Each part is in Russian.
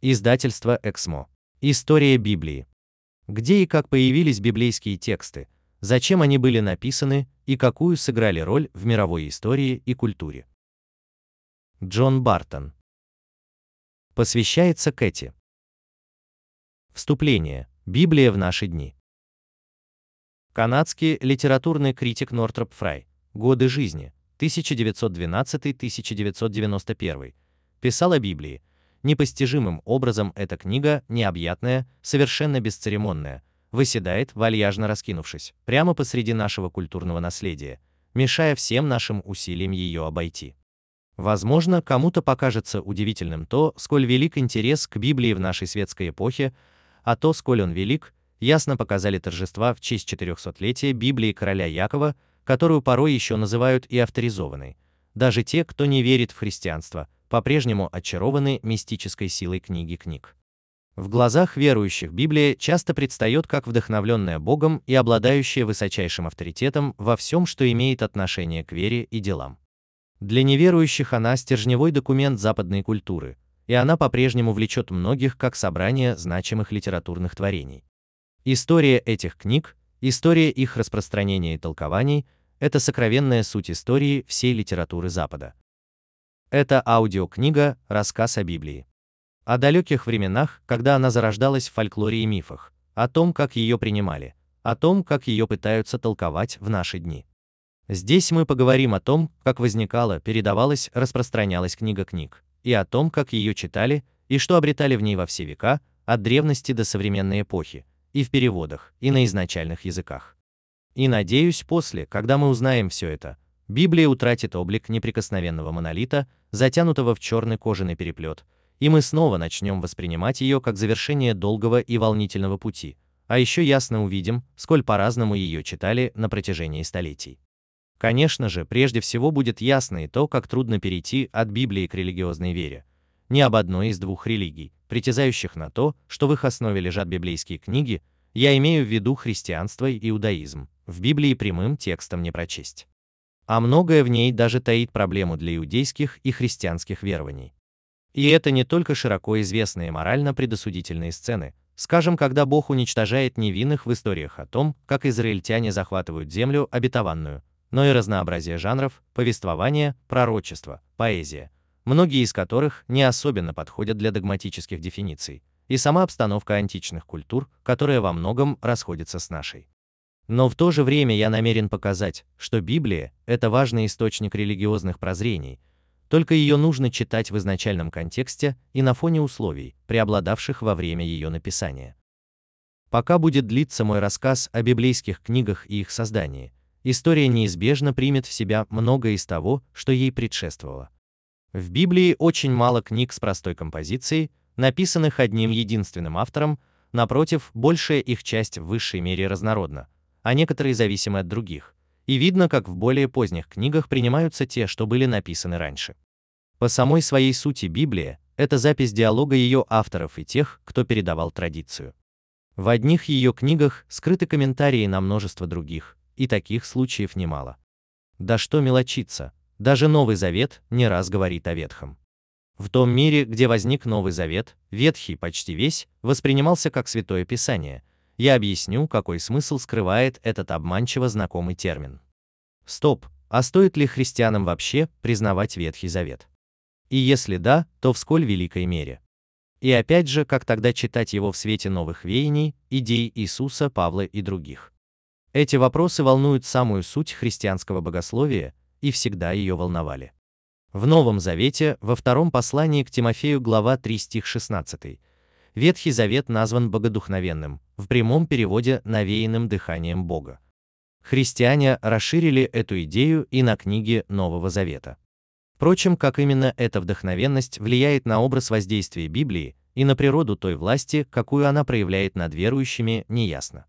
Издательство Эксмо. История Библии. Где и как появились библейские тексты, зачем они были написаны и какую сыграли роль в мировой истории и культуре. Джон Бартон. Посвящается Кэти. Вступление. Библия в наши дни. Канадский литературный критик Нортроп Фрай. Годы жизни. 1912-1991. Писал о Библии. Непостижимым образом эта книга, необъятная, совершенно бесцеремонная, выседает, вальяжно раскинувшись, прямо посреди нашего культурного наследия, мешая всем нашим усилиям ее обойти. Возможно, кому-то покажется удивительным то, сколь велик интерес к Библии в нашей светской эпохе, а то, сколь он велик, ясно показали торжества в честь 400-летия Библии короля Якова, которую порой еще называют и авторизованной. Даже те, кто не верит в христианство, по-прежнему очарованы мистической силой книги книг. В глазах верующих Библия часто предстает как вдохновленная Богом и обладающая высочайшим авторитетом во всем, что имеет отношение к вере и делам. Для неверующих она стержневой документ западной культуры, и она по-прежнему влечет многих как собрание значимых литературных творений. История этих книг, история их распространения и толкований – это сокровенная суть истории всей литературы Запада. Это аудиокнига «Рассказ о Библии». О далеких временах, когда она зарождалась в фольклоре и мифах, о том, как ее принимали, о том, как ее пытаются толковать в наши дни. Здесь мы поговорим о том, как возникала, передавалась, распространялась книга книг, и о том, как ее читали и что обретали в ней во все века, от древности до современной эпохи, и в переводах, и на изначальных языках. И надеюсь, после, когда мы узнаем все это, Библия утратит облик неприкосновенного монолита, затянутого в черный кожаный переплет, и мы снова начнем воспринимать ее как завершение долгого и волнительного пути, а еще ясно увидим, сколь по-разному ее читали на протяжении столетий. Конечно же, прежде всего будет ясно и то, как трудно перейти от Библии к религиозной вере. Ни об одной из двух религий, притязающих на то, что в их основе лежат библейские книги, я имею в виду христианство и иудаизм, в Библии прямым текстом не прочесть. А многое в ней даже таит проблему для иудейских и христианских верований. И это не только широко известные морально предосудительные сцены, скажем, когда Бог уничтожает невинных в историях о том, как израильтяне захватывают землю обетованную, но и разнообразие жанров, повествования, пророчества, поэзия, многие из которых не особенно подходят для догматических дефиниций, и сама обстановка античных культур, которая во многом расходится с нашей. Но в то же время я намерен показать, что Библия – это важный источник религиозных прозрений, только ее нужно читать в изначальном контексте и на фоне условий, преобладавших во время ее написания. Пока будет длиться мой рассказ о библейских книгах и их создании, история неизбежно примет в себя многое из того, что ей предшествовало. В Библии очень мало книг с простой композицией, написанных одним единственным автором, напротив, большая их часть в высшей мере разнородна, а некоторые зависимы от других, и видно, как в более поздних книгах принимаются те, что были написаны раньше. По самой своей сути Библия – это запись диалога ее авторов и тех, кто передавал традицию. В одних ее книгах скрыты комментарии на множество других, и таких случаев немало. Да что мелочиться, даже Новый Завет не раз говорит о Ветхом. В том мире, где возник Новый Завет, Ветхий почти весь воспринимался как Святое Писание, я объясню, какой смысл скрывает этот обманчиво знакомый термин. Стоп, а стоит ли христианам вообще признавать Ветхий Завет? И если да, то в сколь великой мере? И опять же, как тогда читать его в свете новых веяний, идей Иисуса, Павла и других? Эти вопросы волнуют самую суть христианского богословия и всегда ее волновали. В Новом Завете, во втором послании к Тимофею, глава 3 стих 16, Ветхий Завет назван богодухновенным, в прямом переводе навеянным дыханием Бога. Христиане расширили эту идею и на книги Нового Завета. Впрочем, как именно эта вдохновенность влияет на образ воздействия Библии и на природу той власти, какую она проявляет над верующими, неясно.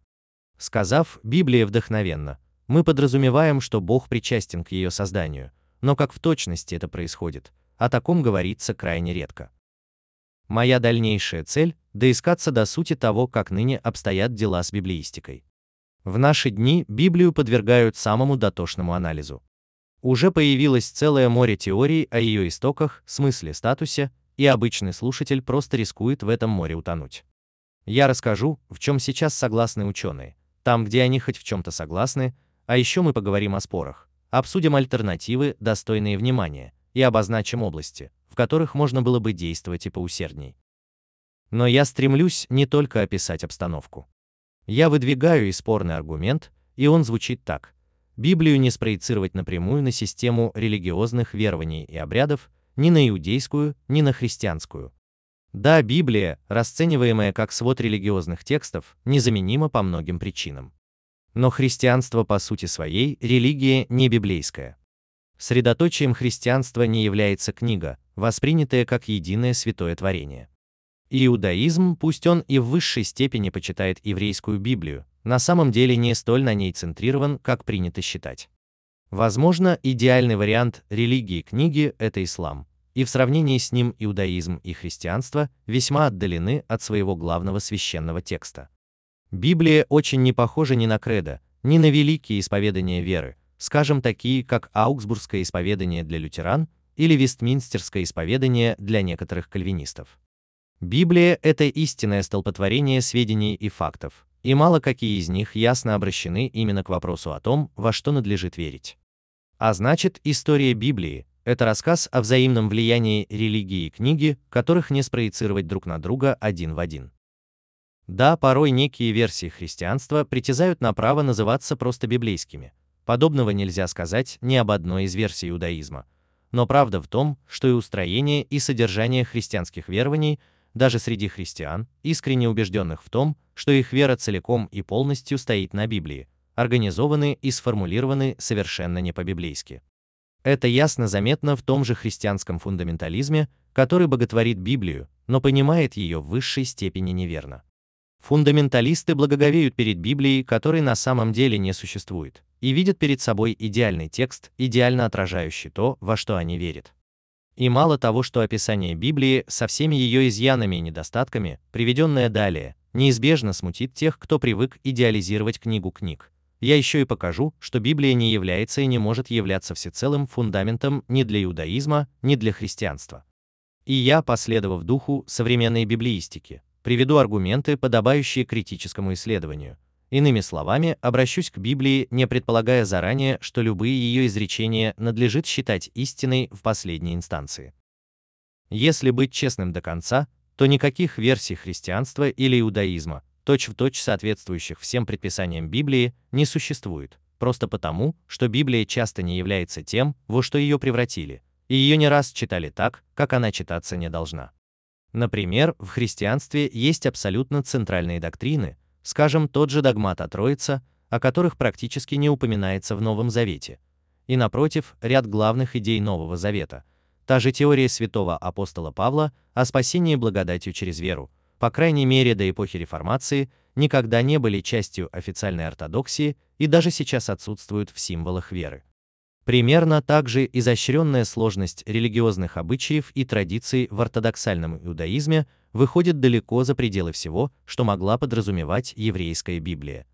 Сказав «Библия вдохновенна», мы подразумеваем, что Бог причастен к ее созданию, но как в точности это происходит, о таком говорится крайне редко. Моя дальнейшая цель – доискаться до сути того, как ныне обстоят дела с библеистикой. В наши дни Библию подвергают самому дотошному анализу. Уже появилось целое море теорий о ее истоках, смысле, статусе и обычный слушатель просто рискует в этом море утонуть. Я расскажу, в чем сейчас согласны ученые, там, где они хоть в чем-то согласны, а еще мы поговорим о спорах, обсудим альтернативы, достойные внимания, и обозначим области, в которых можно было бы действовать и поусердней. Но я стремлюсь не только описать обстановку. Я выдвигаю и спорный аргумент, и он звучит так. Библию не спроецировать напрямую на систему религиозных верований и обрядов, ни на иудейскую, ни на христианскую. Да, Библия, расцениваемая как свод религиозных текстов, незаменима по многим причинам. Но христианство по сути своей религия не библейская. Средоточием христианства не является книга, воспринятая как единое святое творение. Иудаизм, пусть он и в высшей степени почитает еврейскую Библию, на самом деле не столь на ней центрирован, как принято считать. Возможно, идеальный вариант религии книги – это ислам, и в сравнении с ним иудаизм и христианство весьма отдалены от своего главного священного текста. Библия очень не похожа ни на кредо, ни на великие исповедания веры, скажем, такие как Аугсбургское исповедание для лютеран или Вестминстерское исповедание для некоторых кальвинистов. Библия – это истинное столпотворение сведений и фактов, и мало какие из них ясно обращены именно к вопросу о том, во что надлежит верить. А значит, история Библии – это рассказ о взаимном влиянии религии и книги, которых не спроецировать друг на друга один в один. Да, порой некие версии христианства притязают на право называться просто библейскими, Подобного нельзя сказать ни об одной из версий иудаизма. Но правда в том, что и устроение, и содержание христианских верований, даже среди христиан, искренне убежденных в том, что их вера целиком и полностью стоит на Библии, организованы и сформулированы совершенно не по-библейски. Это ясно заметно в том же христианском фундаментализме, который боготворит Библию, но понимает ее в высшей степени неверно. Фундаменталисты благоговеют перед Библией, которой на самом деле не существует, и видят перед собой идеальный текст, идеально отражающий то, во что они верят. И мало того, что описание Библии со всеми ее изъянами и недостатками, приведенное далее, неизбежно смутит тех, кто привык идеализировать книгу книг. Я еще и покажу, что Библия не является и не может являться всецелым фундаментом ни для иудаизма, ни для христианства. И я, последовав духу современной библеистики, приведу аргументы, подобающие критическому исследованию. Иными словами, обращусь к Библии, не предполагая заранее, что любые ее изречения надлежит считать истиной в последней инстанции. Если быть честным до конца, то никаких версий христианства или иудаизма, точь-в-точь точь соответствующих всем предписаниям Библии, не существует, просто потому, что Библия часто не является тем, во что ее превратили, и ее не раз читали так, как она читаться не должна. Например, в христианстве есть абсолютно центральные доктрины, скажем, тот же догмат о Троице, о которых практически не упоминается в Новом Завете. И напротив, ряд главных идей Нового Завета. Та же теория святого апостола Павла о спасении благодатью через веру, по крайней мере до эпохи Реформации, никогда не были частью официальной ортодоксии и даже сейчас отсутствуют в символах веры. Примерно так же изощренная сложность религиозных обычаев и традиций в ортодоксальном иудаизме выходит далеко за пределы всего, что могла подразумевать еврейская Библия.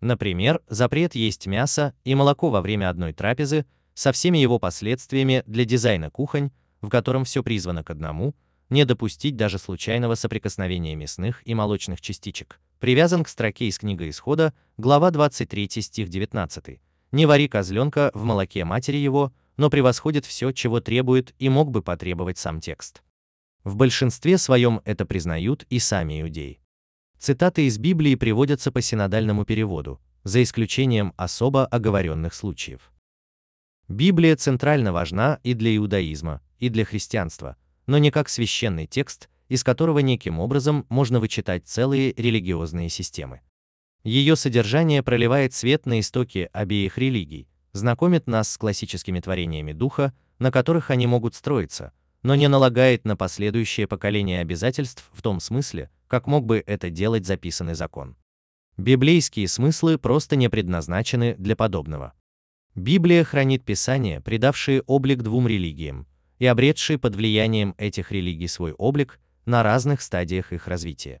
Например, запрет есть мясо и молоко во время одной трапезы со всеми его последствиями для дизайна кухонь, в котором все призвано к одному – не допустить даже случайного соприкосновения мясных и молочных частичек, привязан к строке из книги Исхода, глава 23 стих 19 не вари козленка в молоке матери его, но превосходит все, чего требует и мог бы потребовать сам текст. В большинстве своем это признают и сами иудеи. Цитаты из Библии приводятся по синодальному переводу, за исключением особо оговоренных случаев. Библия центрально важна и для иудаизма, и для христианства, но не как священный текст, из которого неким образом можно вычитать целые религиозные системы. Ее содержание проливает свет на истоки обеих религий, знакомит нас с классическими творениями духа, на которых они могут строиться, но не налагает на последующее поколение обязательств в том смысле, как мог бы это делать записанный закон. Библейские смыслы просто не предназначены для подобного. Библия хранит Писания, придавшие облик двум религиям, и обретшие под влиянием этих религий свой облик на разных стадиях их развития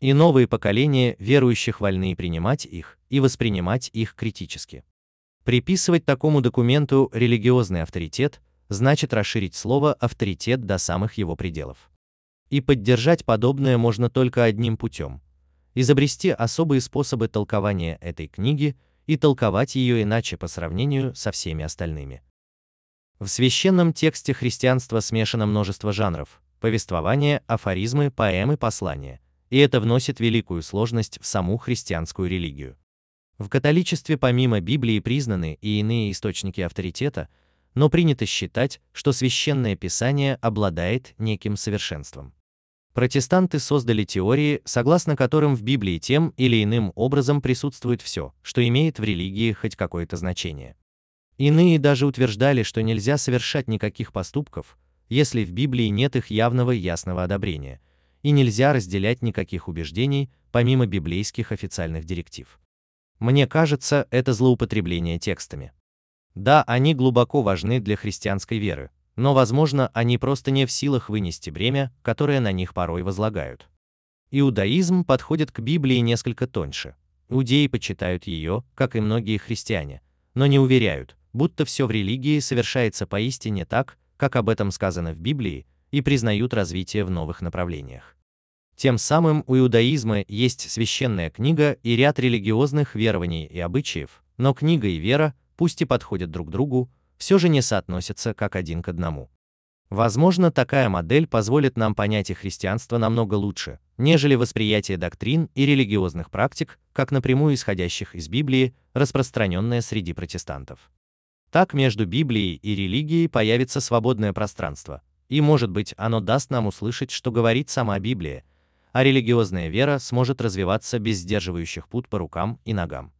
и новые поколения верующих вольны принимать их и воспринимать их критически. Приписывать такому документу религиозный авторитет значит расширить слово авторитет до самых его пределов. И поддержать подобное можно только одним путем – изобрести особые способы толкования этой книги и толковать ее иначе по сравнению со всеми остальными. В священном тексте христианства смешано множество жанров – повествования, афоризмы, поэмы, послания, и это вносит великую сложность в саму христианскую религию. В католичестве помимо Библии признаны и иные источники авторитета, но принято считать, что священное писание обладает неким совершенством. Протестанты создали теории, согласно которым в Библии тем или иным образом присутствует все, что имеет в религии хоть какое-то значение. Иные даже утверждали, что нельзя совершать никаких поступков, если в Библии нет их явного и ясного одобрения, и нельзя разделять никаких убеждений, помимо библейских официальных директив. Мне кажется, это злоупотребление текстами. Да, они глубоко важны для христианской веры, но, возможно, они просто не в силах вынести бремя, которое на них порой возлагают. Иудаизм подходит к Библии несколько тоньше. Иудеи почитают ее, как и многие христиане, но не уверяют, будто все в религии совершается поистине так, как об этом сказано в Библии, и признают развитие в новых направлениях. Тем самым у иудаизма есть священная книга и ряд религиозных верований и обычаев, но книга и вера, пусть и подходят друг другу, все же не соотносятся как один к одному. Возможно, такая модель позволит нам понять и христианство намного лучше, нежели восприятие доктрин и религиозных практик, как напрямую исходящих из Библии, распространенное среди протестантов. Так между Библией и религией появится свободное пространство, и, может быть, оно даст нам услышать, что говорит сама Библия, а религиозная вера сможет развиваться без сдерживающих пут по рукам и ногам.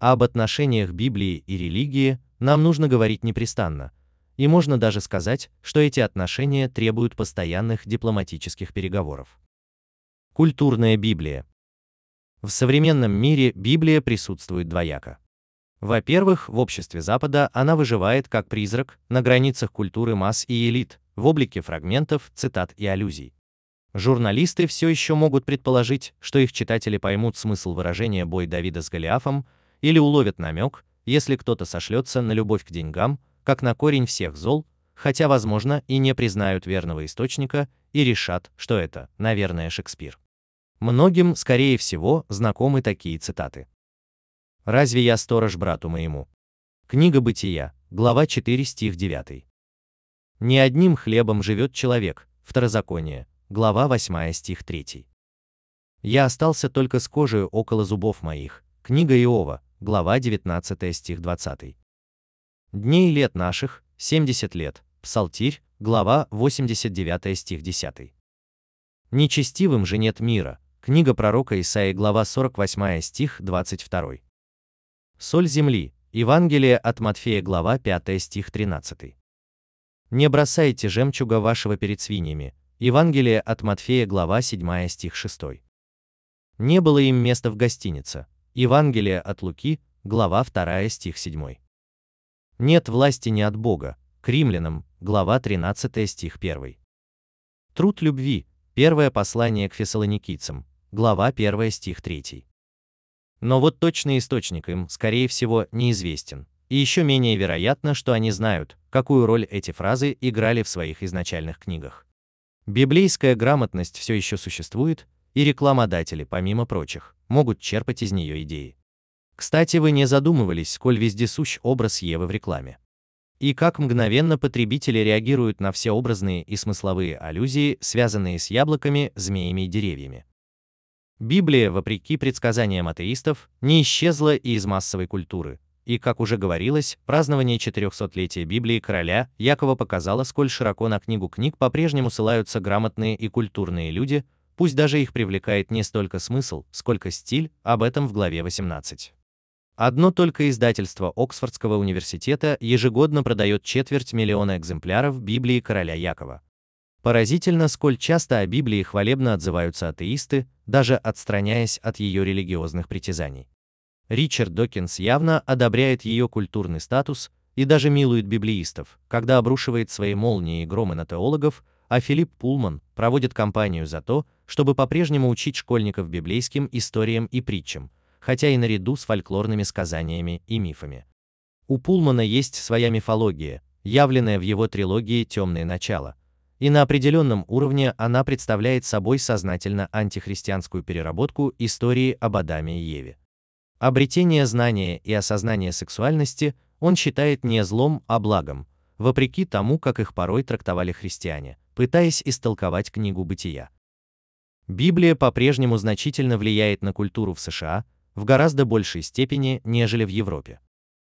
А об отношениях Библии и религии нам нужно говорить непрестанно, и можно даже сказать, что эти отношения требуют постоянных дипломатических переговоров. Культурная Библия. В современном мире Библия присутствует двояко. Во-первых, в обществе Запада она выживает как призрак на границах культуры масс и элит, в облике фрагментов, цитат и аллюзий. Журналисты все еще могут предположить, что их читатели поймут смысл выражения «бой Давида с Голиафом» или уловят намек, если кто-то сошлется на любовь к деньгам, как на корень всех зол, хотя, возможно, и не признают верного источника и решат, что это, наверное, Шекспир. Многим, скорее всего, знакомы такие цитаты. «Разве я сторож брату моему?» Книга Бытия, глава 4, стих 9. «Не одним хлебом живет человек», Второзаконие, глава 8 стих 3. Я остался только с кожей около зубов моих. Книга Иова, глава 19 стих 20. Дней лет наших 70 лет. Псалтирь, глава 89 стих 10. Нечестивым же нет мира. Книга пророка Исаии, глава 48 стих 22. Соль земли. Евангелие от Матфея, глава 5 стих 13. Не бросайте жемчуга вашего перед свиньями, Евангелие от Матфея, глава 7, стих 6. Не было им места в гостинице. Евангелие от Луки, глава 2, стих 7. Нет власти не от Бога. К римлянам, глава 13, стих 1. Труд любви. Первое послание к фессалоникийцам, глава 1, стих 3. Но вот точный источник им, скорее всего, неизвестен. И еще менее вероятно, что они знают, какую роль эти фразы играли в своих изначальных книгах. Библейская грамотность все еще существует, и рекламодатели, помимо прочих, могут черпать из нее идеи. Кстати, вы не задумывались, сколь вездесущ образ Евы в рекламе. И как мгновенно потребители реагируют на все образные и смысловые аллюзии, связанные с яблоками, змеями и деревьями. Библия, вопреки предсказаниям атеистов, не исчезла и из массовой культуры, и, как уже говорилось, празднование 400-летия Библии короля Якова показало, сколь широко на книгу книг по-прежнему ссылаются грамотные и культурные люди, пусть даже их привлекает не столько смысл, сколько стиль, об этом в главе 18. Одно только издательство Оксфордского университета ежегодно продает четверть миллиона экземпляров Библии короля Якова. Поразительно, сколь часто о Библии хвалебно отзываются атеисты, даже отстраняясь от ее религиозных притязаний. Ричард Докинс явно одобряет ее культурный статус и даже милует библеистов, когда обрушивает свои молнии и громы на теологов, а Филипп Пулман проводит кампанию за то, чтобы по-прежнему учить школьников библейским историям и притчам, хотя и наряду с фольклорными сказаниями и мифами. У Пулмана есть своя мифология, явленная в его трилогии «Темные начала», и на определенном уровне она представляет собой сознательно антихристианскую переработку истории об Адаме и Еве. Обретение знания и осознание сексуальности он считает не злом, а благом, вопреки тому, как их порой трактовали христиане, пытаясь истолковать книгу Бытия. Библия по-прежнему значительно влияет на культуру в США в гораздо большей степени, нежели в Европе.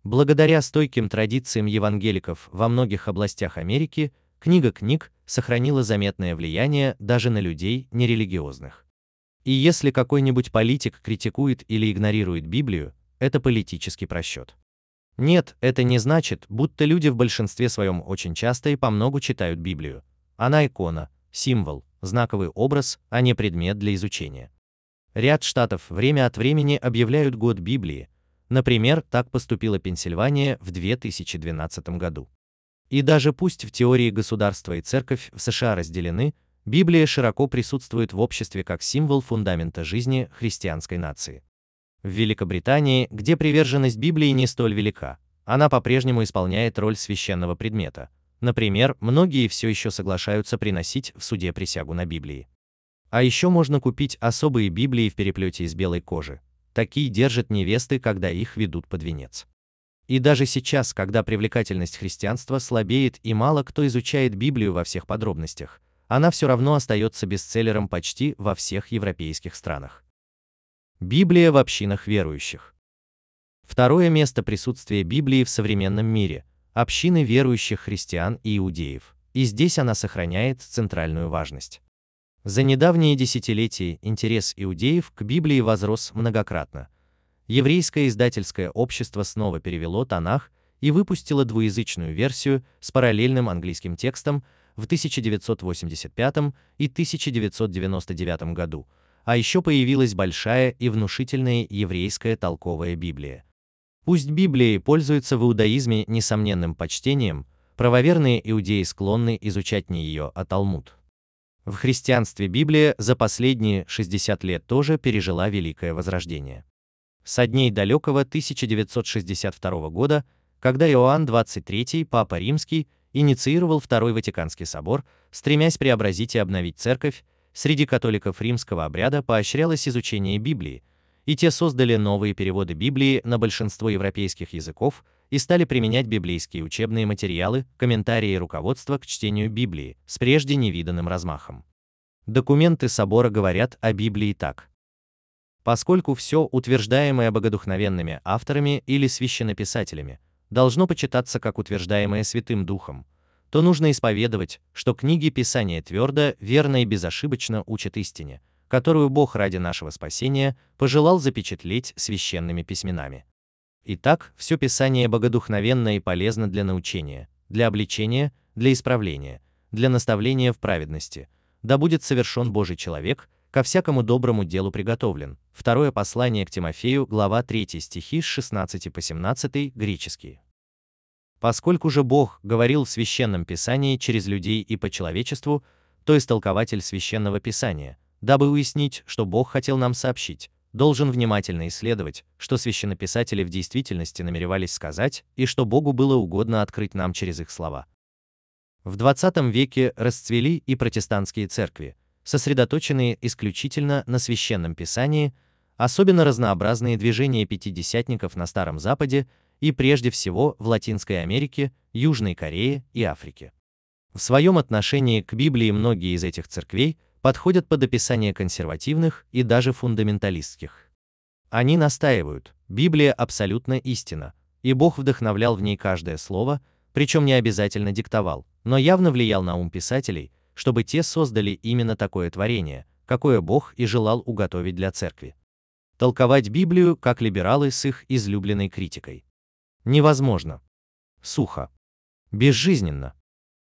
Благодаря стойким традициям евангеликов во многих областях Америки, книга книг сохранила заметное влияние даже на людей нерелигиозных. И если какой-нибудь политик критикует или игнорирует Библию, это политический просчет. Нет, это не значит, будто люди в большинстве своем очень часто и по многу читают Библию. Она икона, символ, знаковый образ, а не предмет для изучения. Ряд штатов время от времени объявляют год Библии. Например, так поступила Пенсильвания в 2012 году. И даже пусть в теории государство и церковь в США разделены, Библия широко присутствует в обществе как символ фундамента жизни христианской нации. В Великобритании, где приверженность Библии не столь велика, она по-прежнему исполняет роль священного предмета. Например, многие все еще соглашаются приносить в суде присягу на Библии. А еще можно купить особые Библии в переплете из белой кожи. Такие держат невесты, когда их ведут под венец. И даже сейчас, когда привлекательность христианства слабеет и мало кто изучает Библию во всех подробностях, она все равно остается бестселлером почти во всех европейских странах. Библия в общинах верующих. Второе место присутствия Библии в современном мире – общины верующих христиан и иудеев, и здесь она сохраняет центральную важность. За недавние десятилетия интерес иудеев к Библии возрос многократно. Еврейское издательское общество снова перевело Танах и выпустило двуязычную версию с параллельным английским текстом в 1985 и 1999 году, а еще появилась большая и внушительная еврейская толковая Библия. Пусть Библия пользуется в иудаизме несомненным почтением, правоверные иудеи склонны изучать не ее, а Талмуд. В христианстве Библия за последние 60 лет тоже пережила великое возрождение. Со дней далекого 1962 года, когда Иоанн XXIII, Папа Римский, инициировал Второй Ватиканский собор, стремясь преобразить и обновить церковь, среди католиков римского обряда поощрялось изучение Библии, и те создали новые переводы Библии на большинство европейских языков и стали применять библейские учебные материалы, комментарии и руководство к чтению Библии с прежде невиданным размахом. Документы собора говорят о Библии так. Поскольку все, утверждаемое богодухновенными авторами или священнописателями, должно почитаться как утверждаемое Святым Духом, то нужно исповедовать, что книги Писания твердо, верно и безошибочно учат истине, которую Бог ради нашего спасения пожелал запечатлеть священными письменами. Итак, все Писание богодухновенно и полезно для научения, для обличения, для исправления, для наставления в праведности, да будет совершен Божий человек, ко всякому доброму делу приготовлен. Второе послание к Тимофею, глава 3 стихи с 16 по 17, греческие. Поскольку же Бог говорил в священном писании через людей и по человечеству, то истолкователь священного писания, дабы уяснить, что Бог хотел нам сообщить, должен внимательно исследовать, что священнописатели в действительности намеревались сказать и что Богу было угодно открыть нам через их слова. В 20 веке расцвели и протестантские церкви, сосредоточенные исключительно на священном писании, особенно разнообразные движения пятидесятников на Старом Западе и прежде всего в Латинской Америке, Южной Корее и Африке. В своем отношении к Библии многие из этих церквей подходят под описание консервативных и даже фундаменталистских. Они настаивают, Библия абсолютно истина, и Бог вдохновлял в ней каждое слово, причем не обязательно диктовал, но явно влиял на ум писателей, чтобы те создали именно такое творение, какое Бог и желал уготовить для церкви. Толковать Библию, как либералы с их излюбленной критикой. Невозможно. Сухо. Безжизненно.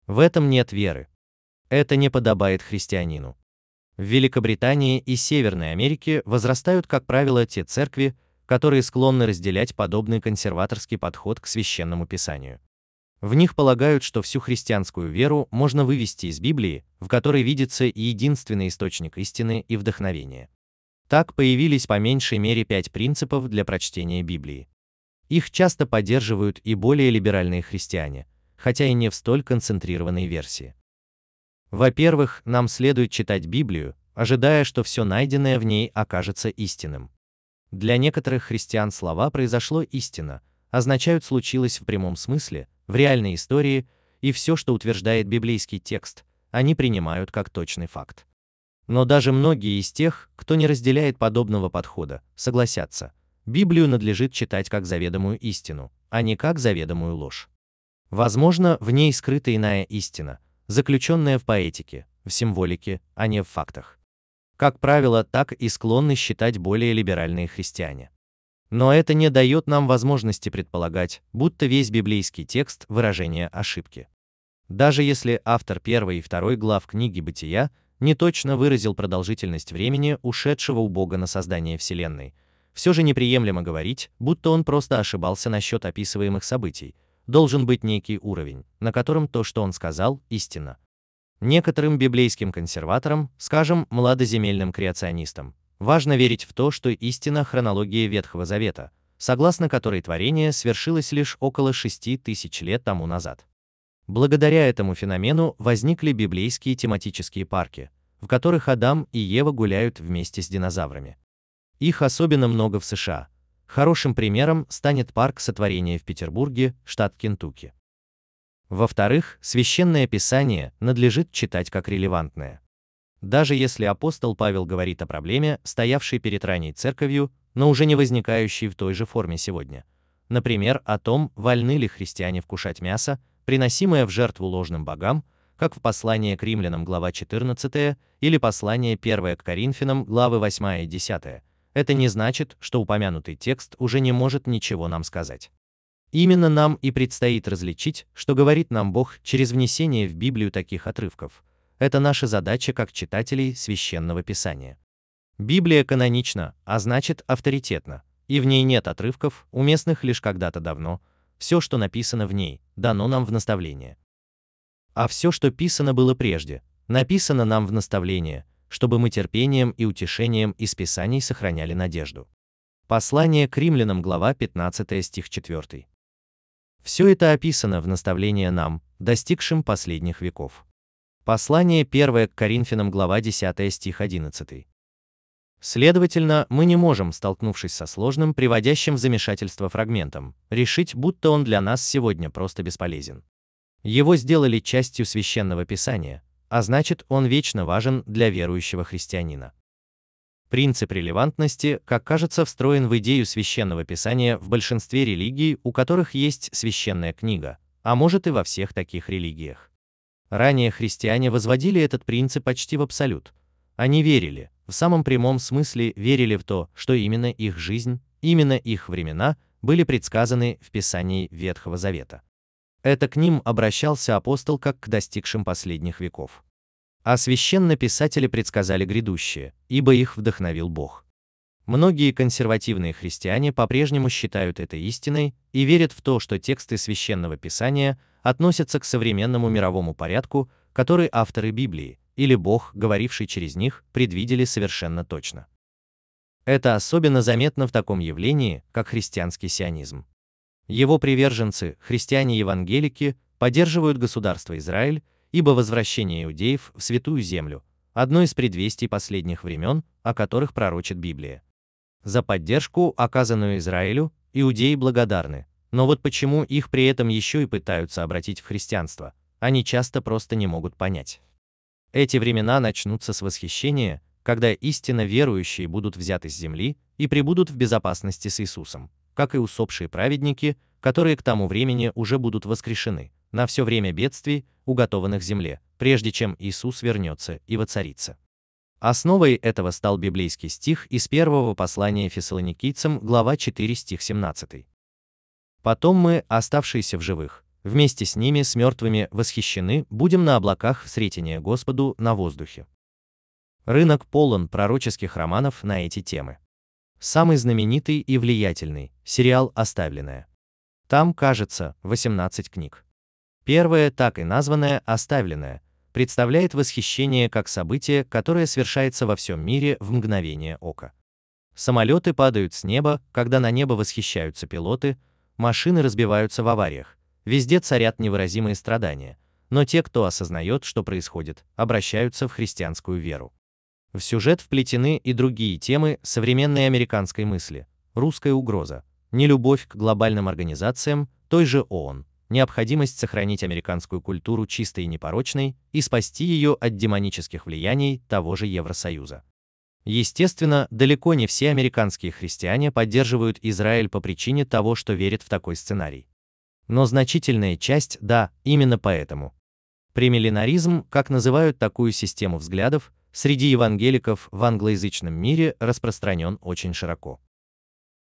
В этом нет веры. Это не подобает христианину. В Великобритании и Северной Америке возрастают, как правило, те церкви, которые склонны разделять подобный консерваторский подход к священному писанию. В них полагают, что всю христианскую веру можно вывести из Библии, в которой видится и единственный источник истины и вдохновения. Так появились по меньшей мере пять принципов для прочтения Библии. Их часто поддерживают и более либеральные христиане, хотя и не в столь концентрированной версии. Во-первых, нам следует читать Библию, ожидая, что все найденное в ней окажется истинным. Для некоторых христиан слова «произошло истина» означают «случилось» в прямом смысле, в реальной истории, и все, что утверждает библейский текст, они принимают как точный факт. Но даже многие из тех, кто не разделяет подобного подхода, согласятся, Библию надлежит читать как заведомую истину, а не как заведомую ложь. Возможно, в ней скрыта иная истина, заключенная в поэтике, в символике, а не в фактах. Как правило, так и склонны считать более либеральные христиане. Но это не дает нам возможности предполагать, будто весь библейский текст – выражение ошибки. Даже если автор первой и второй глав книги «Бытия» не точно выразил продолжительность времени, ушедшего у Бога на создание Вселенной, все же неприемлемо говорить, будто он просто ошибался насчет описываемых событий. Должен быть некий уровень, на котором то, что он сказал, истина. Некоторым библейским консерваторам, скажем, младоземельным креационистам, важно верить в то, что истина хронологии Ветхого Завета, согласно которой творение свершилось лишь около шести тысяч лет тому назад. Благодаря этому феномену возникли библейские тематические парки, в которых Адам и Ева гуляют вместе с динозаврами. Их особенно много в США. Хорошим примером станет парк сотворения в Петербурге, штат Кентукки. Во-вторых, священное писание надлежит читать как релевантное. Даже если апостол Павел говорит о проблеме, стоявшей перед ранней церковью, но уже не возникающей в той же форме сегодня. Например, о том, вольны ли христиане вкушать мясо, приносимое в жертву ложным богам, как в послании к римлянам глава 14 или послание 1 к Коринфянам главы 8 и 10. Это не значит, что упомянутый текст уже не может ничего нам сказать. Именно нам и предстоит различить, что говорит нам Бог через внесение в Библию таких отрывков. Это наша задача как читателей священного писания. Библия канонична, а значит авторитетна, и в ней нет отрывков, уместных лишь когда-то давно, все, что написано в ней, дано нам в наставление. А все, что писано было прежде, написано нам в наставление, чтобы мы терпением и утешением из Писаний сохраняли надежду. Послание к римлянам, глава 15 стих 4. Все это описано в наставлении нам, достигшим последних веков. Послание 1 к Коринфянам, глава 10 стих 11. Следовательно, мы не можем, столкнувшись со сложным, приводящим в замешательство фрагментом, решить, будто он для нас сегодня просто бесполезен. Его сделали частью священного писания, а значит, он вечно важен для верующего христианина. Принцип релевантности, как кажется, встроен в идею священного писания в большинстве религий, у которых есть священная книга, а может и во всех таких религиях. Ранее христиане возводили этот принцип почти в абсолют. Они верили, в самом прямом смысле верили в то, что именно их жизнь, именно их времена были предсказаны в Писании Ветхого Завета. Это к ним обращался апостол как к достигшим последних веков. А священные писатели предсказали грядущее, ибо их вдохновил Бог. Многие консервативные христиане по-прежнему считают это истиной и верят в то, что тексты священного писания относятся к современному мировому порядку, который авторы Библии, или Бог, говоривший через них, предвидели совершенно точно. Это особенно заметно в таком явлении, как христианский сионизм. Его приверженцы, христиане-евангелики, поддерживают государство Израиль, ибо возвращение иудеев в Святую Землю – одно из предвестий последних времен, о которых пророчит Библия. За поддержку, оказанную Израилю, иудеи благодарны, но вот почему их при этом еще и пытаются обратить в христианство, они часто просто не могут понять. Эти времена начнутся с восхищения, когда истинно верующие будут взяты с земли и пребудут в безопасности с Иисусом, как и усопшие праведники, которые к тому времени уже будут воскрешены, на все время бедствий, уготованных земле, прежде чем Иисус вернется и воцарится. Основой этого стал библейский стих из первого послания фессалоникийцам, глава 4, стих 17. «Потом мы, оставшиеся в живых, Вместе с ними, с мертвыми, восхищены, будем на облаках в сретение Господу на воздухе. Рынок полон пророческих романов на эти темы. Самый знаменитый и влиятельный – сериал «Оставленная». Там, кажется, 18 книг. Первая, так и названная «Оставленная», представляет восхищение как событие, которое совершается во всем мире в мгновение ока. Самолеты падают с неба, когда на небо восхищаются пилоты, машины разбиваются в авариях, везде царят невыразимые страдания, но те, кто осознает, что происходит, обращаются в христианскую веру. В сюжет вплетены и другие темы современной американской мысли, русская угроза, нелюбовь к глобальным организациям, той же ООН, необходимость сохранить американскую культуру чистой и непорочной и спасти ее от демонических влияний того же Евросоюза. Естественно, далеко не все американские христиане поддерживают Израиль по причине того, что верят в такой сценарий. Но значительная часть – да, именно поэтому. Премиллинаризм, как называют такую систему взглядов, среди евангеликов в англоязычном мире распространен очень широко.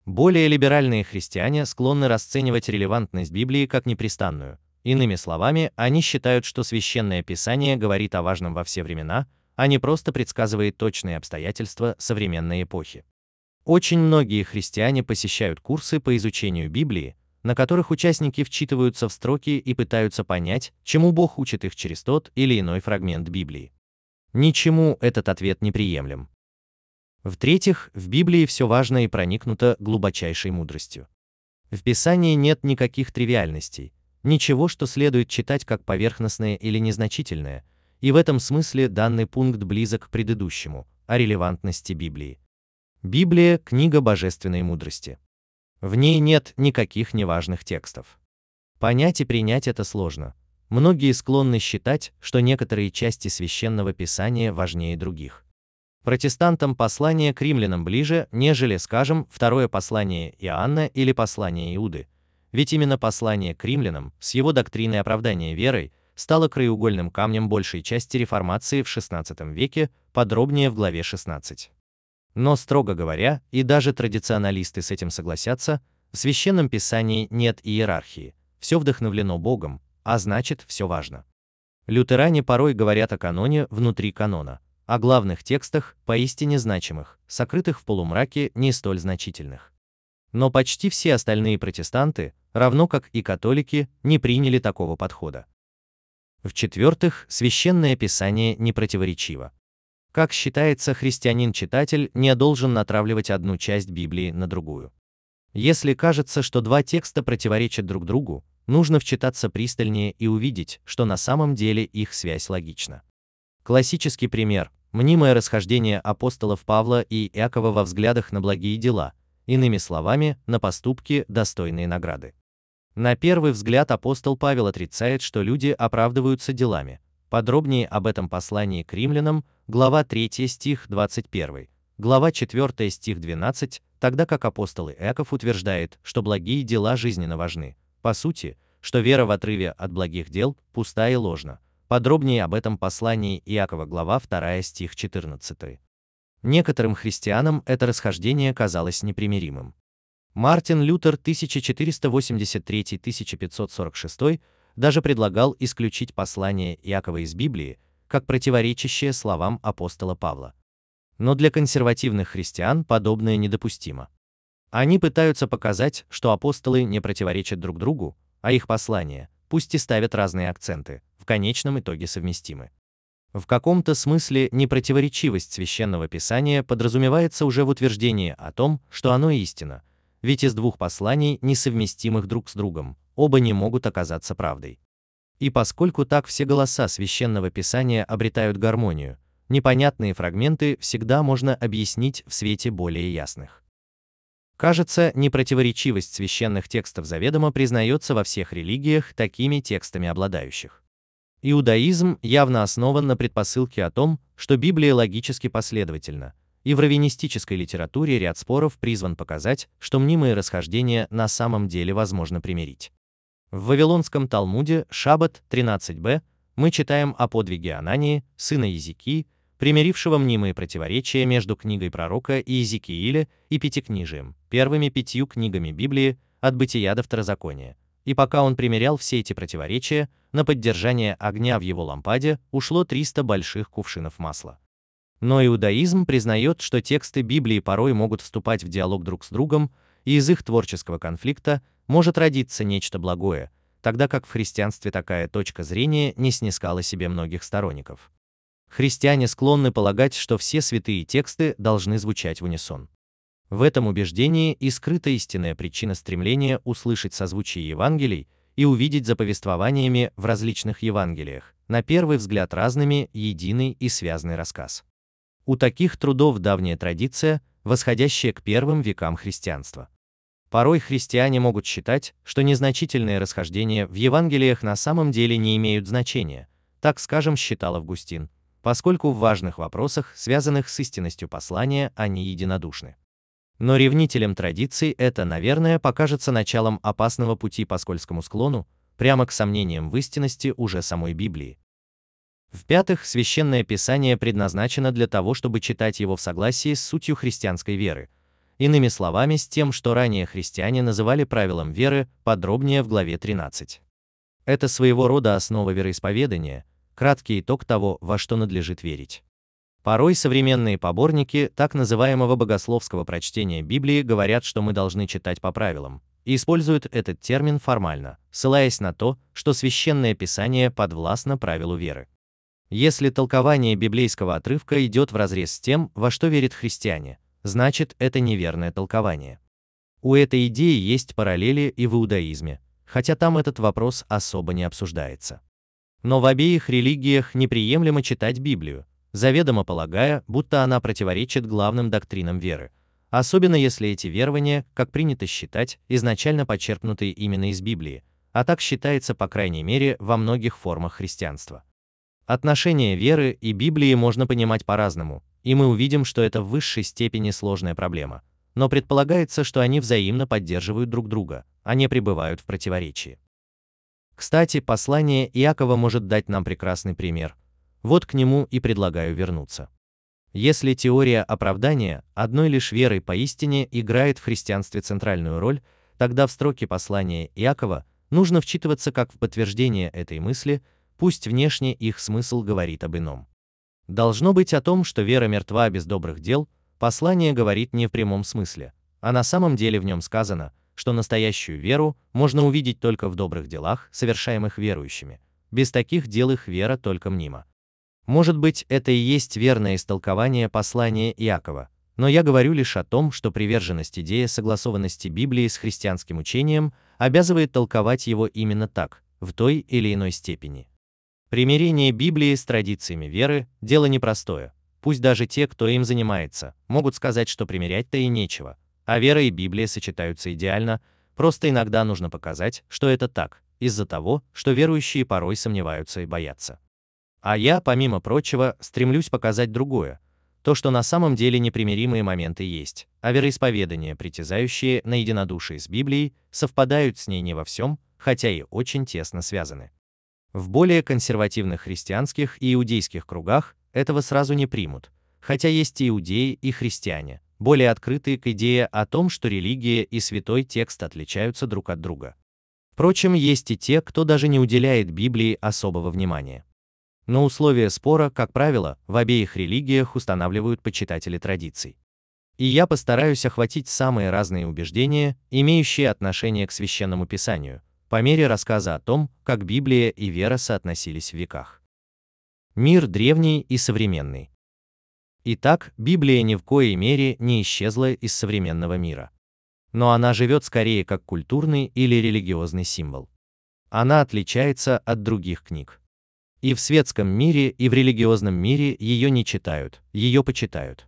Более либеральные христиане склонны расценивать релевантность Библии как непрестанную. Иными словами, они считают, что священное писание говорит о важном во все времена, а не просто предсказывает точные обстоятельства современной эпохи. Очень многие христиане посещают курсы по изучению Библии, на которых участники вчитываются в строки и пытаются понять, чему Бог учит их через тот или иной фрагмент Библии. Ничему этот ответ не приемлем. В-третьих, в Библии все важно и проникнуто глубочайшей мудростью. В Писании нет никаких тривиальностей, ничего, что следует читать как поверхностное или незначительное, и в этом смысле данный пункт близок к предыдущему, о релевантности Библии. Библия – книга божественной мудрости. В ней нет никаких неважных текстов. Понять и принять это сложно. Многие склонны считать, что некоторые части священного писания важнее других. Протестантам послание к римлянам ближе, нежели, скажем, второе послание Иоанна или послание Иуды. Ведь именно послание к римлянам с его доктриной оправдания верой стало краеугольным камнем большей части реформации в XVI веке, подробнее в главе 16. Но, строго говоря, и даже традиционалисты с этим согласятся, в Священном Писании нет иерархии, все вдохновлено Богом, а значит, все важно. Лютеране порой говорят о каноне внутри канона, о главных текстах, поистине значимых, сокрытых в полумраке не столь значительных. Но почти все остальные протестанты, равно как и католики, не приняли такого подхода. В-четвертых, священное писание не противоречиво. Как считается, христианин-читатель не должен натравливать одну часть Библии на другую. Если кажется, что два текста противоречат друг другу, нужно вчитаться пристальнее и увидеть, что на самом деле их связь логична. Классический пример мнимое расхождение апостолов Павла и Иакова во взглядах на благие дела, иными словами, на поступки, достойные награды. На первый взгляд апостол Павел отрицает, что люди оправдываются делами. Подробнее об этом послании к римлянам, глава 3 стих 21, глава 4 стих 12, тогда как апостол Иаков утверждает, что благие дела жизненно важны. По сути, что вера в отрыве от благих дел пуста и ложна, Подробнее об этом послании Иакова глава 2 стих 14. Некоторым христианам это расхождение казалось непримиримым. Мартин Лютер 1483-1546 даже предлагал исключить послание Иакова из Библии, как противоречащее словам апостола Павла. Но для консервативных христиан подобное недопустимо. Они пытаются показать, что апостолы не противоречат друг другу, а их послания, пусть и ставят разные акценты, конечном итоге совместимы. В каком-то смысле непротиворечивость священного писания подразумевается уже в утверждении о том, что оно истина, ведь из двух посланий, несовместимых друг с другом, оба не могут оказаться правдой. И поскольку так все голоса священного писания обретают гармонию, непонятные фрагменты всегда можно объяснить в свете более ясных. Кажется, непротиворечивость священных текстов заведомо признается во всех религиях такими текстами обладающих. Иудаизм явно основан на предпосылке о том, что Библия логически последовательна, и в раввинистической литературе ряд споров призван показать, что мнимые расхождения на самом деле возможно примирить. В Вавилонском Талмуде Шаббат 13б мы читаем о подвиге Анании, сына Езекии, примирившего мнимые противоречия между книгой пророка Иезекииля и Пятикнижием, первыми пятью книгами Библии, от Бытия до Второзакония, и пока он примерял все эти противоречия, на поддержание огня в его лампаде ушло 300 больших кувшинов масла. Но иудаизм признает, что тексты Библии порой могут вступать в диалог друг с другом, и из их творческого конфликта может родиться нечто благое, тогда как в христианстве такая точка зрения не снискала себе многих сторонников. Христиане склонны полагать, что все святые тексты должны звучать в унисон. В этом убеждении и скрыта истинная причина стремления услышать созвучие Евангелий и увидеть за повествованиями в различных Евангелиях, на первый взгляд разными, единый и связанный рассказ. У таких трудов давняя традиция, восходящая к первым векам христианства. Порой христиане могут считать, что незначительные расхождения в Евангелиях на самом деле не имеют значения, так скажем, считал Августин, поскольку в важных вопросах, связанных с истинностью послания, они единодушны. Но ревнителям традиций это, наверное, покажется началом опасного пути по скользкому склону, прямо к сомнениям в истинности уже самой Библии. В-пятых, священное писание предназначено для того, чтобы читать его в согласии с сутью христианской веры. Иными словами, с тем, что ранее христиане называли правилом веры, подробнее в главе 13. Это своего рода основа вероисповедания, краткий итог того, во что надлежит верить. Порой современные поборники так называемого богословского прочтения Библии говорят, что мы должны читать по правилам, и используют этот термин формально, ссылаясь на то, что священное писание подвластно правилу веры. Если толкование библейского отрывка идет вразрез с тем, во что верят христиане, значит это неверное толкование. У этой идеи есть параллели и в иудаизме, хотя там этот вопрос особо не обсуждается. Но в обеих религиях неприемлемо читать Библию, заведомо полагая, будто она противоречит главным доктринам веры, особенно если эти верования, как принято считать, изначально почерпнуты именно из Библии, а так считается по крайней мере во многих формах христианства. Отношение веры и Библии можно понимать по-разному, и мы увидим, что это в высшей степени сложная проблема, но предполагается, что они взаимно поддерживают друг друга, а не пребывают в противоречии. Кстати, послание Иакова может дать нам прекрасный пример – вот к нему и предлагаю вернуться. Если теория оправдания одной лишь верой поистине играет в христианстве центральную роль, тогда в строке послания Иакова нужно вчитываться как в подтверждение этой мысли, пусть внешне их смысл говорит об ином. Должно быть о том, что вера мертва без добрых дел, послание говорит не в прямом смысле, а на самом деле в нем сказано, что настоящую веру можно увидеть только в добрых делах, совершаемых верующими. Без таких дел их вера только мнима. Может быть, это и есть верное истолкование послания Иакова, но я говорю лишь о том, что приверженность идеи согласованности Библии с христианским учением обязывает толковать его именно так, в той или иной степени. Примирение Библии с традициями веры – дело непростое. Пусть даже те, кто им занимается, могут сказать, что примерять-то и нечего, а вера и Библия сочетаются идеально, просто иногда нужно показать, что это так, из-за того, что верующие порой сомневаются и боятся. А я, помимо прочего, стремлюсь показать другое. То, что на самом деле непримиримые моменты есть, а вероисповедания, притязающие на единодушие с Библией, совпадают с ней не во всем, хотя и очень тесно связаны. В более консервативных христианских и иудейских кругах этого сразу не примут, хотя есть и иудеи, и христиане, более открытые к идее о том, что религия и святой текст отличаются друг от друга. Впрочем, есть и те, кто даже не уделяет Библии особого внимания. Но условия спора, как правило, в обеих религиях устанавливают почитатели традиций. И я постараюсь охватить самые разные убеждения, имеющие отношение к священному писанию, по мере рассказа о том, как Библия и вера соотносились в веках. Мир древний и современный. Итак, Библия ни в коей мере не исчезла из современного мира. Но она живет скорее как культурный или религиозный символ. Она отличается от других книг. И в светском мире, и в религиозном мире ее не читают, ее почитают.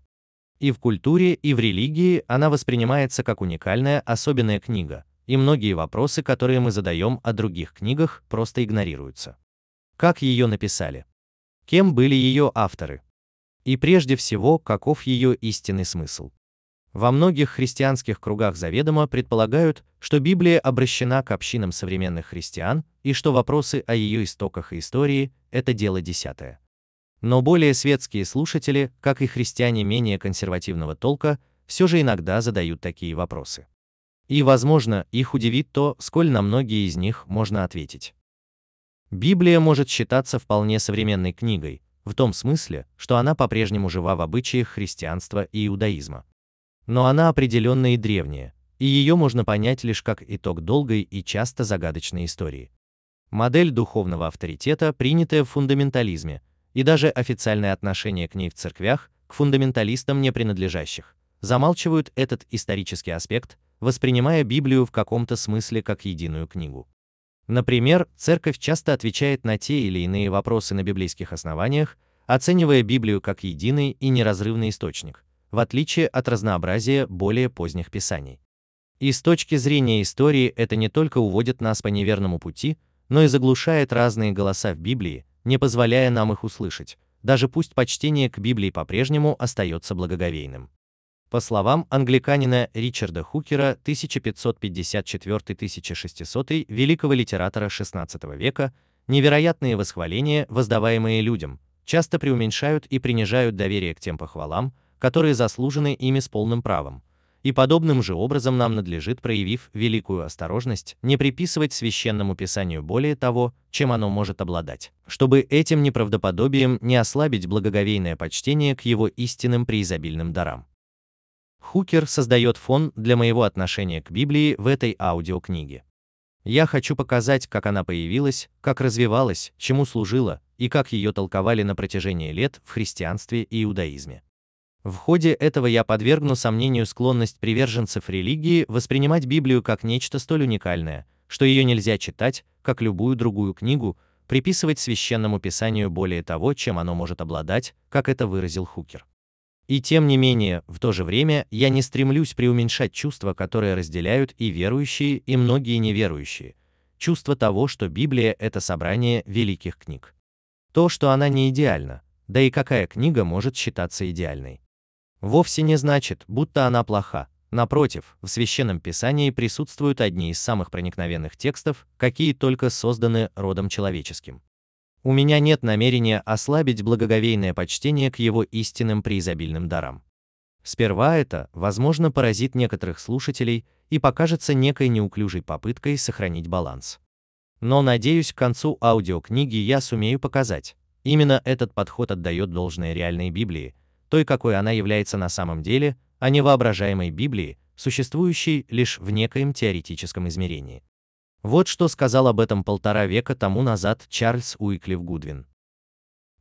И в культуре, и в религии она воспринимается как уникальная, особенная книга, и многие вопросы, которые мы задаем о других книгах, просто игнорируются. Как ее написали? Кем были ее авторы? И прежде всего, каков ее истинный смысл? Во многих христианских кругах заведомо предполагают, что Библия обращена к общинам современных христиан и что вопросы о ее истоках и истории – это дело десятое. Но более светские слушатели, как и христиане менее консервативного толка, все же иногда задают такие вопросы. И, возможно, их удивит то, сколь на многие из них можно ответить. Библия может считаться вполне современной книгой, в том смысле, что она по-прежнему жива в обычаях христианства и иудаизма но она определенно и древняя, и ее можно понять лишь как итог долгой и часто загадочной истории. Модель духовного авторитета, принятая в фундаментализме, и даже официальное отношение к ней в церквях, к фундаменталистам не принадлежащих, замалчивают этот исторический аспект, воспринимая Библию в каком-то смысле как единую книгу. Например, церковь часто отвечает на те или иные вопросы на библейских основаниях, оценивая Библию как единый и неразрывный источник, в отличие от разнообразия более поздних писаний. И с точки зрения истории это не только уводит нас по неверному пути, но и заглушает разные голоса в Библии, не позволяя нам их услышать, даже пусть почтение к Библии по-прежнему остается благоговейным. По словам англиканина Ричарда Хукера 1554-1600 великого литератора XVI века, невероятные восхваления, воздаваемые людям, часто преуменьшают и принижают доверие к тем похвалам, которые заслужены ими с полным правом. И подобным же образом нам надлежит, проявив великую осторожность, не приписывать священному писанию более того, чем оно может обладать, чтобы этим неправдоподобием не ослабить благоговейное почтение к его истинным преизобильным дарам. Хукер создает фон для моего отношения к Библии в этой аудиокниге. Я хочу показать, как она появилась, как развивалась, чему служила и как ее толковали на протяжении лет в христианстве и иудаизме. В ходе этого я подвергну сомнению склонность приверженцев религии воспринимать Библию как нечто столь уникальное, что ее нельзя читать, как любую другую книгу, приписывать священному писанию более того, чем оно может обладать, как это выразил Хукер. И тем не менее, в то же время я не стремлюсь преуменьшать чувства, которые разделяют и верующие, и многие неверующие. Чувство того, что Библия – это собрание великих книг. То, что она не идеальна, да и какая книга может считаться идеальной. Вовсе не значит, будто она плоха. Напротив, в Священном Писании присутствуют одни из самых проникновенных текстов, какие только созданы родом человеческим. У меня нет намерения ослабить благоговейное почтение к его истинным преизобильным дарам. Сперва это, возможно, поразит некоторых слушателей и покажется некой неуклюжей попыткой сохранить баланс. Но надеюсь, к концу аудиокниги я сумею показать, именно этот подход отдает должное реальной Библии, той, какой она является на самом деле, а не воображаемой Библии, существующей лишь в некоем теоретическом измерении. Вот что сказал об этом полтора века тому назад Чарльз Уиклиф Гудвин.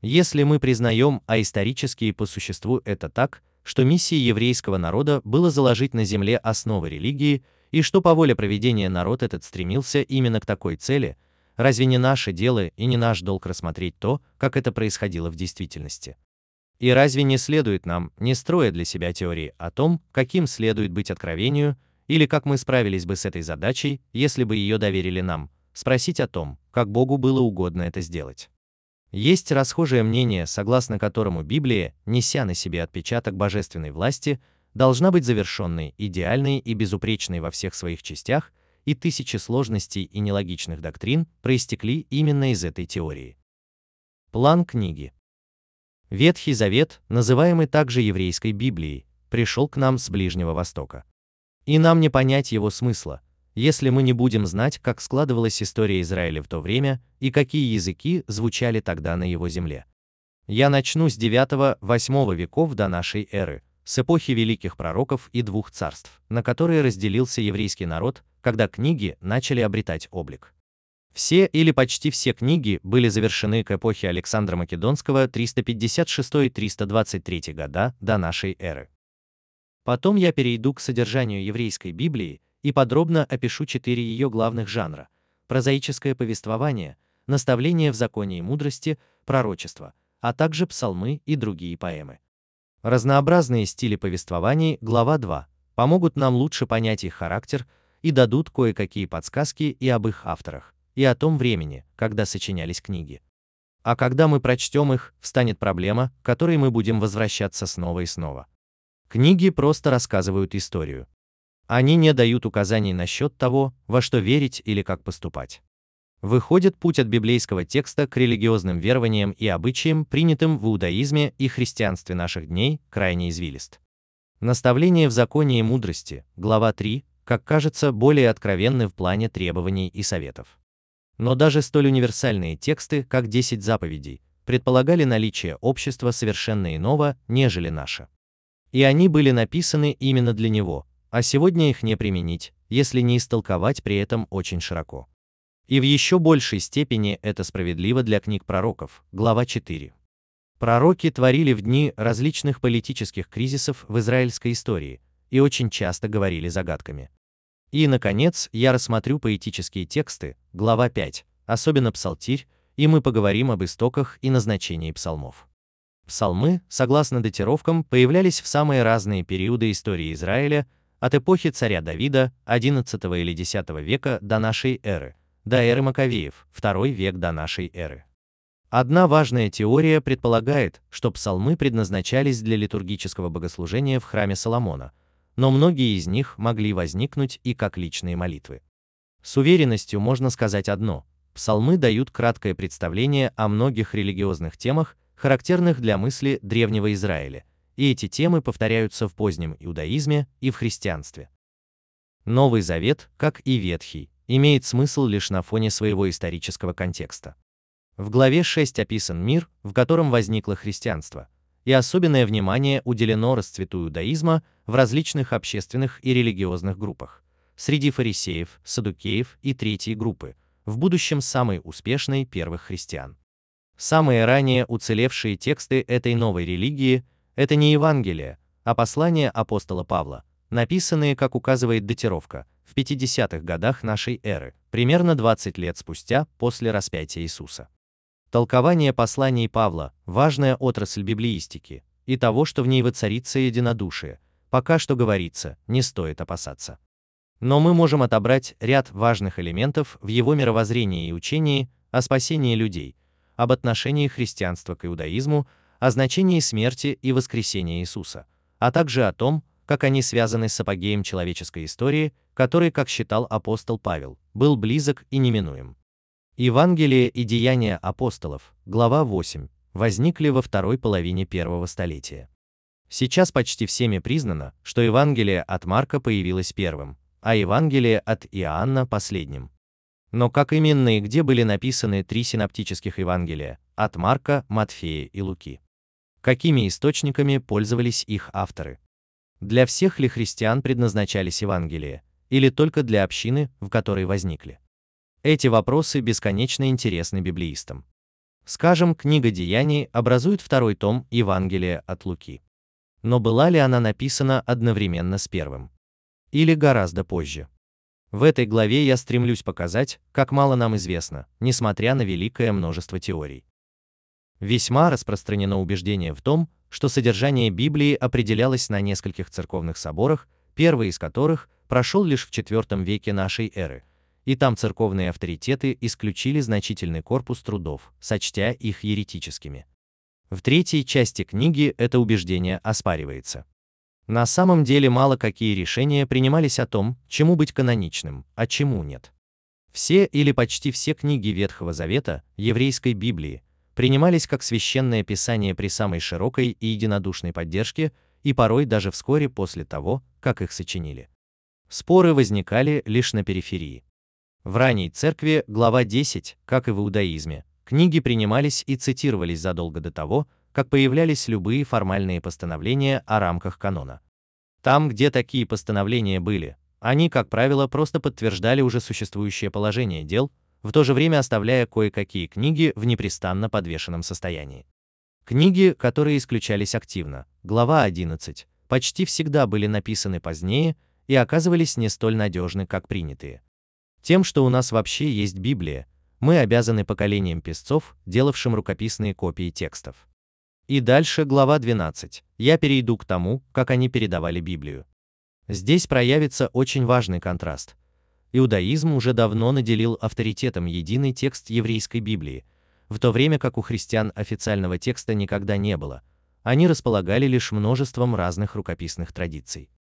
Если мы признаем, а исторически и по существу это так, что миссией еврейского народа было заложить на земле основы религии, и что по воле проведения народ этот стремился именно к такой цели, разве не наше дело и не наш долг рассмотреть то, как это происходило в действительности? И разве не следует нам, не строя для себя теории о том, каким следует быть откровению, или как мы справились бы с этой задачей, если бы ее доверили нам, спросить о том, как Богу было угодно это сделать. Есть расхожее мнение, согласно которому Библия, неся на себе отпечаток божественной власти, должна быть завершенной, идеальной и безупречной во всех своих частях, и тысячи сложностей и нелогичных доктрин проистекли именно из этой теории. План книги. Ветхий Завет, называемый также еврейской Библией, пришел к нам с Ближнего Востока. И нам не понять его смысла, если мы не будем знать, как складывалась история Израиля в то время и какие языки звучали тогда на его земле. Я начну с 9-8 веков до нашей эры, с эпохи великих пророков и двух царств, на которые разделился еврейский народ, когда книги начали обретать облик. Все или почти все книги были завершены к эпохе Александра Македонского 356-323 года до нашей эры. Потом я перейду к содержанию еврейской Библии и подробно опишу четыре ее главных жанра – прозаическое повествование, наставление в законе и мудрости, пророчество, а также псалмы и другие поэмы. Разнообразные стили повествований, глава 2, помогут нам лучше понять их характер и дадут кое-какие подсказки и об их авторах, и о том времени, когда сочинялись книги. А когда мы прочтем их, встанет проблема, к которой мы будем возвращаться снова и снова. Книги просто рассказывают историю. Они не дают указаний насчет того, во что верить или как поступать. Выходит, путь от библейского текста к религиозным верованиям и обычаям, принятым в иудаизме и христианстве наших дней, крайне извилист. Наставление в законе и мудрости, глава 3, как кажется, более откровенны в плане требований и советов. Но даже столь универсальные тексты, как 10 заповедей, предполагали наличие общества совершенно иного, нежели наше. И они были написаны именно для него, а сегодня их не применить, если не истолковать при этом очень широко. И в еще большей степени это справедливо для книг пророков, глава 4. Пророки творили в дни различных политических кризисов в израильской истории и очень часто говорили загадками. И, наконец, я рассмотрю поэтические тексты, глава 5, особенно Псалтирь, и мы поговорим об истоках и назначении псалмов. Псалмы, согласно датировкам, появлялись в самые разные периоды истории Израиля, от эпохи царя Давида, 11 или 10 века до нашей эры, до эры Маковеев, 2 век до нашей эры. Одна важная теория предполагает, что псалмы предназначались для литургического богослужения в храме Соломона, но многие из них могли возникнуть и как личные молитвы. С уверенностью можно сказать одно: псалмы дают краткое представление о многих религиозных темах, характерных для мысли древнего Израиля, и эти темы повторяются в позднем иудаизме и в христианстве. Новый Завет, как и Ветхий, имеет смысл лишь на фоне своего исторического контекста. В главе 6 описан мир, в котором возникло христианство, и особенное внимание уделено расцвету иудаизма в различных общественных и религиозных группах, среди фарисеев, садукеев и третьей группы, в будущем самой успешной первых христиан. Самые ранее уцелевшие тексты этой новой религии – это не Евангелие, а послания апостола Павла, написанные, как указывает датировка, в 50-х годах нашей эры, примерно 20 лет спустя после распятия Иисуса. Толкование посланий Павла – важная отрасль библеистики, и того, что в ней воцарится единодушие, пока что говорится, не стоит опасаться. Но мы можем отобрать ряд важных элементов в его мировоззрении и учении о спасении людей, об отношении христианства к иудаизму, о значении смерти и воскресения Иисуса, а также о том, как они связаны с апогеем человеческой истории, который, как считал апостол Павел, был близок и неминуем. Евангелие и деяния апостолов, глава 8, возникли во второй половине первого столетия. Сейчас почти всеми признано, что Евангелие от Марка появилось первым, а Евангелие от Иоанна последним. Но как именно и где были написаны три синоптических Евангелия от Марка, Матфея и Луки? Какими источниками пользовались их авторы? Для всех ли христиан предназначались Евангелия, или только для общины, в которой возникли? Эти вопросы бесконечно интересны библеистам. Скажем, книга Деяний образует второй том Евангелия от Луки. Но была ли она написана одновременно с первым? Или гораздо позже? В этой главе я стремлюсь показать, как мало нам известно, несмотря на великое множество теорий. Весьма распространено убеждение в том, что содержание Библии определялось на нескольких церковных соборах, первый из которых прошел лишь в IV веке нашей эры, и там церковные авторитеты исключили значительный корпус трудов, сочтя их еретическими. В третьей части книги это убеждение оспаривается. На самом деле мало какие решения принимались о том, чему быть каноничным, а чему нет. Все или почти все книги Ветхого Завета, еврейской Библии, принимались как священное писание при самой широкой и единодушной поддержке, и порой даже вскоре после того, как их сочинили. Споры возникали лишь на периферии. В ранней церкви, глава 10, как и в иудаизме, книги принимались и цитировались задолго до того, как появлялись любые формальные постановления о рамках канона. Там, где такие постановления были, они, как правило, просто подтверждали уже существующее положение дел, в то же время оставляя кое-какие книги в непрестанно подвешенном состоянии. Книги, которые исключались активно, глава 11, почти всегда были написаны позднее и оказывались не столь надежны, как принятые. Тем, что у нас вообще есть Библия, мы обязаны поколениям писцов, делавшим рукописные копии текстов. И дальше глава 12. Я перейду к тому, как они передавали Библию. Здесь проявится очень важный контраст. Иудаизм уже давно наделил авторитетом единый текст еврейской Библии, в то время как у христиан официального текста никогда не было. Они располагали лишь множеством разных рукописных традиций.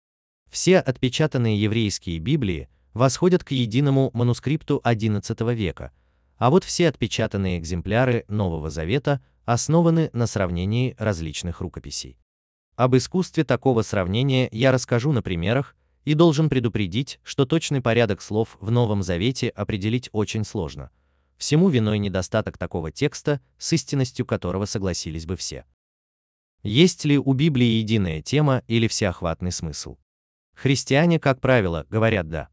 Все отпечатанные еврейские Библии восходят к единому манускрипту XI века, а вот все отпечатанные экземпляры Нового Завета основаны на сравнении различных рукописей. Об искусстве такого сравнения я расскажу на примерах и должен предупредить, что точный порядок слов в Новом Завете определить очень сложно. Всему виной недостаток такого текста, с истинностью которого согласились бы все. Есть ли у Библии единая тема или всеохватный смысл? Христиане, как правило, говорят «да».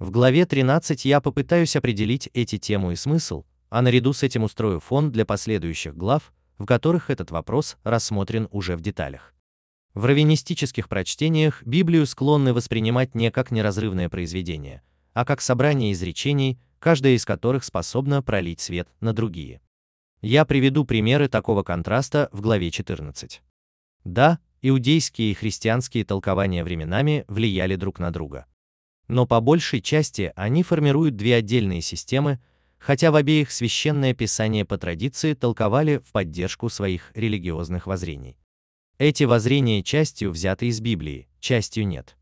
В главе 13 я попытаюсь определить эти тему и смысл, а наряду с этим устрою фон для последующих глав, в которых этот вопрос рассмотрен уже в деталях. В раввинистических прочтениях Библию склонны воспринимать не как неразрывное произведение, а как собрание изречений, каждая из которых способна пролить свет на другие. Я приведу примеры такого контраста в главе 14. Да, иудейские и христианские толкования временами влияли друг на друга. Но по большей части они формируют две отдельные системы, хотя в обеих священное писание по традиции толковали в поддержку своих религиозных воззрений. Эти воззрения частью взяты из Библии, частью нет.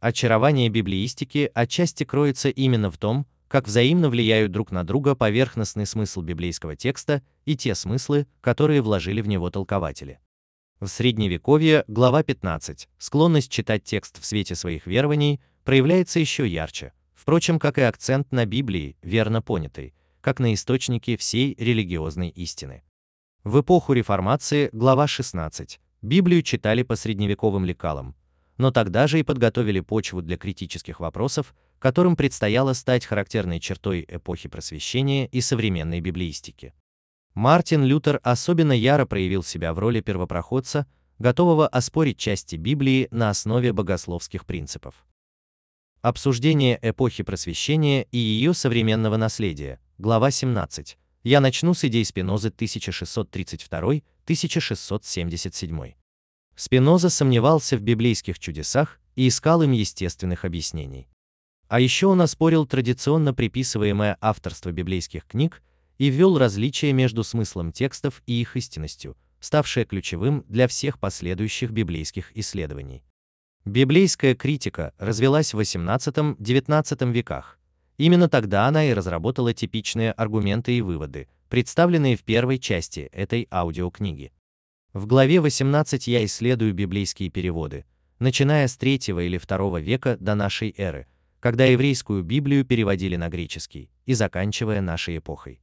Очарование библеистики отчасти кроется именно в том, как взаимно влияют друг на друга поверхностный смысл библейского текста и те смыслы, которые вложили в него толкователи. В Средневековье, глава 15, склонность читать текст в свете своих верований проявляется еще ярче, впрочем, как и акцент на Библии, верно понятый, как на источнике всей религиозной истины. В эпоху Реформации, глава 16, Библию читали по средневековым лекалам, но тогда же и подготовили почву для критических вопросов, которым предстояло стать характерной чертой эпохи просвещения и современной библеистики. Мартин Лютер особенно яро проявил себя в роли первопроходца, готового оспорить части Библии на основе богословских принципов. Обсуждение эпохи просвещения и ее современного наследия, глава 17, я начну с идей Спинозы 1632-1677. Спиноза сомневался в библейских чудесах и искал им естественных объяснений. А еще он оспорил традиционно приписываемое авторство библейских книг и ввел различия между смыслом текстов и их истинностью, ставшее ключевым для всех последующих библейских исследований. Библейская критика развелась в XVIII-XIX веках, Именно тогда она и разработала типичные аргументы и выводы, представленные в первой части этой аудиокниги. В главе 18 я исследую библейские переводы, начиная с 3 или 2 века до нашей эры, когда еврейскую Библию переводили на греческий, и заканчивая нашей эпохой.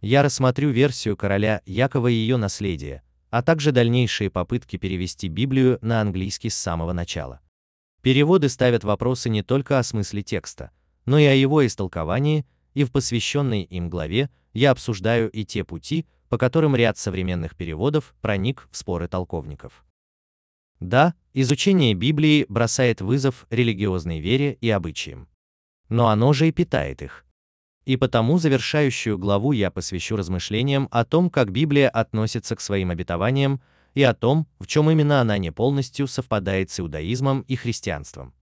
Я рассмотрю версию короля Якова и ее наследия, а также дальнейшие попытки перевести Библию на английский с самого начала. Переводы ставят вопросы не только о смысле текста, но и о его истолковании, и в посвященной им главе я обсуждаю и те пути, по которым ряд современных переводов проник в споры толковников. Да, изучение Библии бросает вызов религиозной вере и обычаям. Но оно же и питает их. И потому завершающую главу я посвящу размышлениям о том, как Библия относится к своим обетованиям, и о том, в чем именно она не полностью совпадает с иудаизмом и христианством.